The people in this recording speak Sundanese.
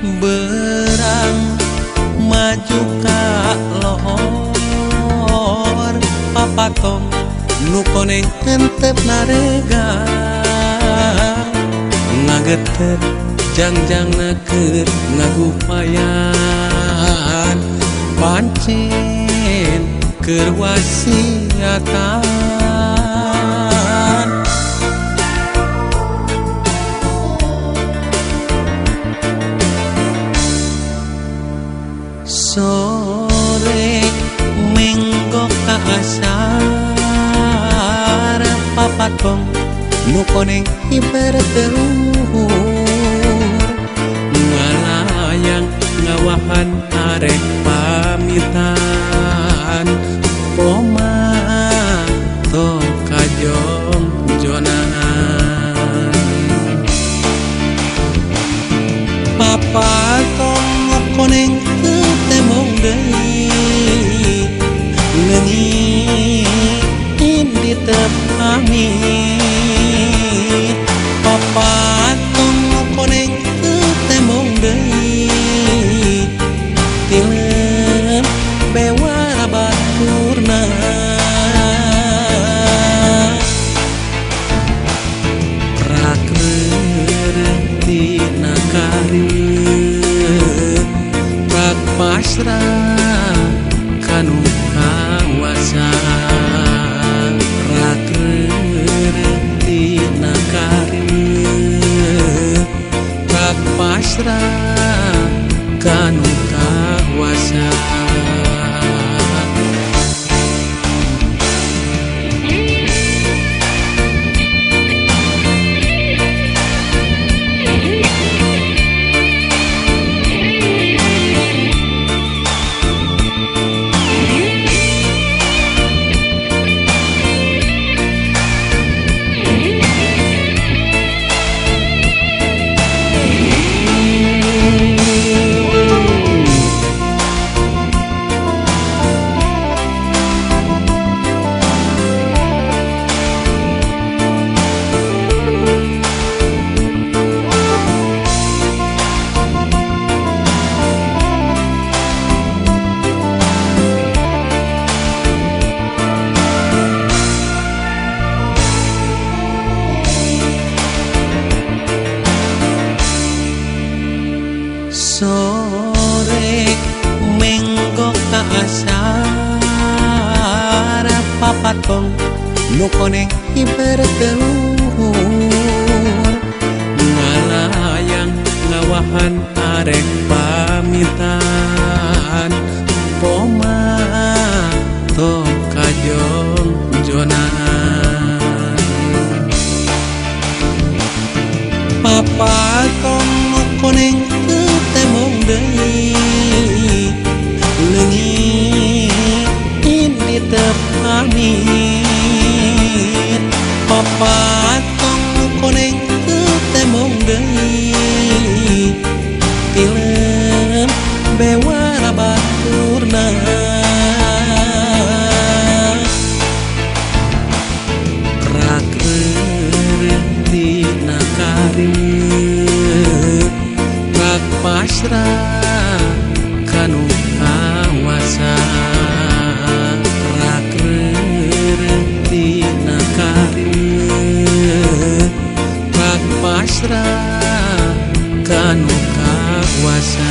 berang maju ka lohor papatong nu koneng hentep narega ngageter jangjang naker ngagupayan pancen keur wasiatan patong nu koneng hiberteluhur ngalayang ngawahan arek pamitan. mesra kanu kawasan papatong nu koneng ibarat telur ngalayang ngawahan arek pamitan. Poma tong kajong jonan. Papa tong koneng temong deui me. Astra kanu kakuasa